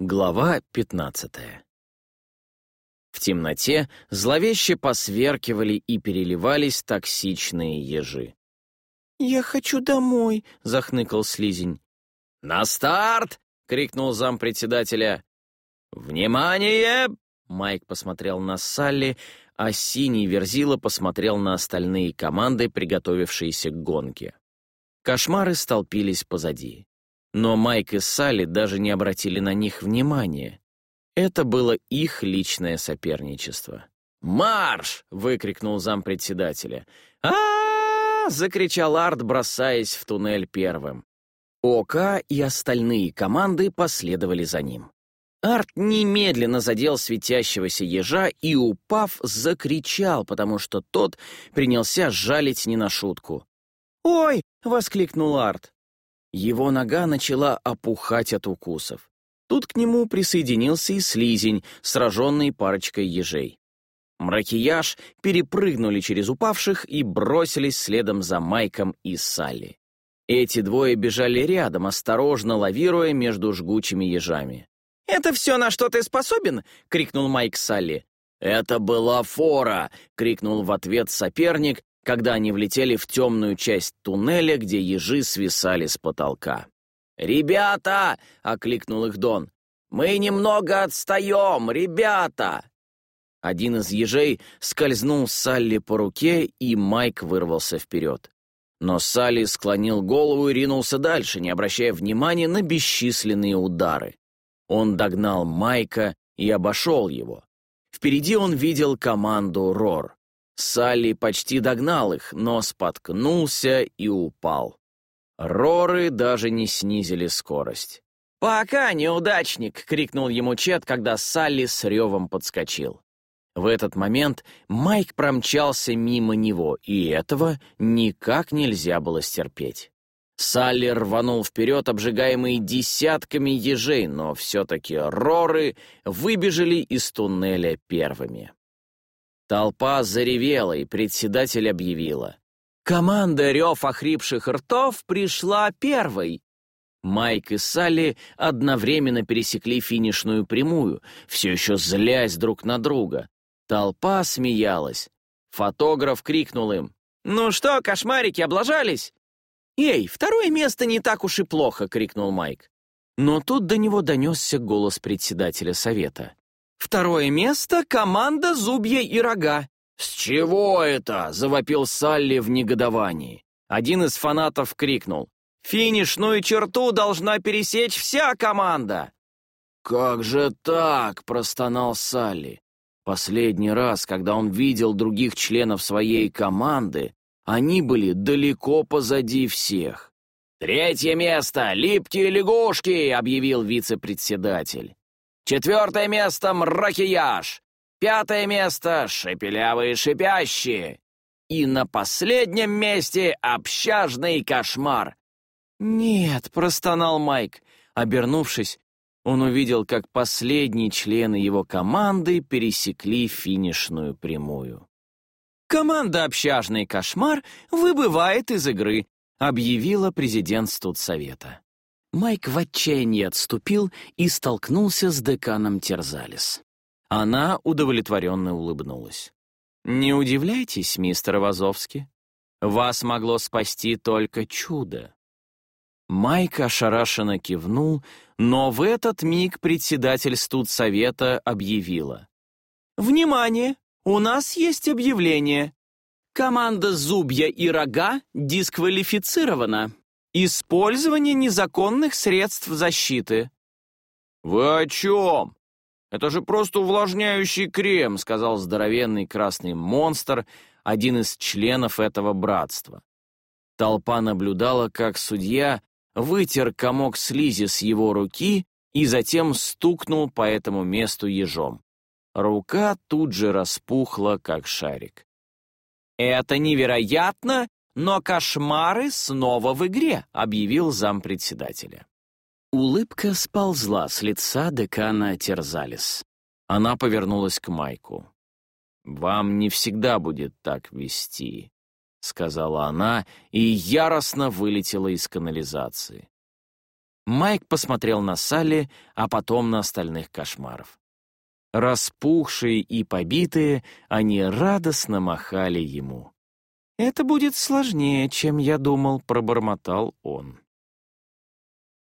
Глава пятнадцатая. В темноте зловеще посверкивали и переливались токсичные ежи. «Я хочу домой», — захныкал слизень. «На старт!» — крикнул зампредседателя. «Внимание!» — Майк посмотрел на Салли, а синий Верзила посмотрел на остальные команды, приготовившиеся к гонке. Кошмары столпились позади. Но Майк и Салли даже не обратили на них внимания. Это было их личное соперничество. «Марш!» — выкрикнул зампредседателя. а, закричал Арт, бросаясь в туннель первым. ОК и остальные команды последовали за ним. Арт немедленно задел светящегося ежа и, упав, закричал, потому что тот принялся жалить не на шутку. «Ой!» — воскликнул Арт. Его нога начала опухать от укусов. Тут к нему присоединился и слизень, сраженный парочкой ежей. Мракияж перепрыгнули через упавших и бросились следом за Майком и Салли. Эти двое бежали рядом, осторожно лавируя между жгучими ежами. «Это все, на что ты способен?» — крикнул Майк Салли. «Это была фора!» — крикнул в ответ соперник, когда они влетели в темную часть туннеля, где ежи свисали с потолка. «Ребята!» — окликнул их Дон. «Мы немного отстаем, ребята!» Один из ежей скользнул Салли по руке, и Майк вырвался вперед. Но Салли склонил голову и ринулся дальше, не обращая внимания на бесчисленные удары. Он догнал Майка и обошел его. Впереди он видел команду Рор. Салли почти догнал их, но споткнулся и упал. Роры даже не снизили скорость. «Пока, неудачник!» — крикнул ему Чет, когда Салли с ревом подскочил. В этот момент Майк промчался мимо него, и этого никак нельзя было стерпеть. Салли рванул вперед, обжигаемый десятками ежей, но все-таки роры выбежали из туннеля первыми. Толпа заревела, и председатель объявила. «Команда рев охрипших ртов пришла первой!» Майк и Салли одновременно пересекли финишную прямую, все еще злясь друг на друга. Толпа смеялась. Фотограф крикнул им. «Ну что, кошмарики, облажались?» «Эй, второе место не так уж и плохо!» — крикнул Майк. Но тут до него донесся голос председателя совета. «Второе место — команда Зубья и Рога». «С чего это?» — завопил Салли в негодовании. Один из фанатов крикнул. «Финишную черту должна пересечь вся команда!» «Как же так?» — простонал Салли. Последний раз, когда он видел других членов своей команды, они были далеко позади всех. «Третье место! Липкие лягушки!» — объявил вице-председатель. «Четвертое место — мракияж! Пятое место — шепелявые шипящие! И на последнем месте — общажный кошмар!» «Нет!» — простонал Майк. Обернувшись, он увидел, как последние члены его команды пересекли финишную прямую. «Команда «Общажный кошмар» выбывает из игры», — объявила президент студсовета. Майк в отчаянии отступил и столкнулся с деканом Терзалис. Она удовлетворенно улыбнулась. «Не удивляйтесь, мистер Вазовский. Вас могло спасти только чудо. Майк ошарашенно кивнул, но в этот миг председатель студсовета объявила. «Внимание! У нас есть объявление. Команда «Зубья и рога» дисквалифицирована. Использование незаконных средств защиты». «Вы о чем? Это же просто увлажняющий крем», сказал здоровенный красный монстр, один из членов этого братства. Толпа наблюдала, как судья вытер комок слизи с его руки и затем стукнул по этому месту ежом. Рука тут же распухла, как шарик. «Это невероятно, но кошмары снова в игре», — объявил зампредседателя. Улыбка сползла с лица декана Терзалис. Она повернулась к Майку. «Вам не всегда будет так вести. — сказала она и яростно вылетела из канализации. Майк посмотрел на Салли, а потом на остальных кошмаров. Распухшие и побитые, они радостно махали ему. «Это будет сложнее, чем я думал», — пробормотал он.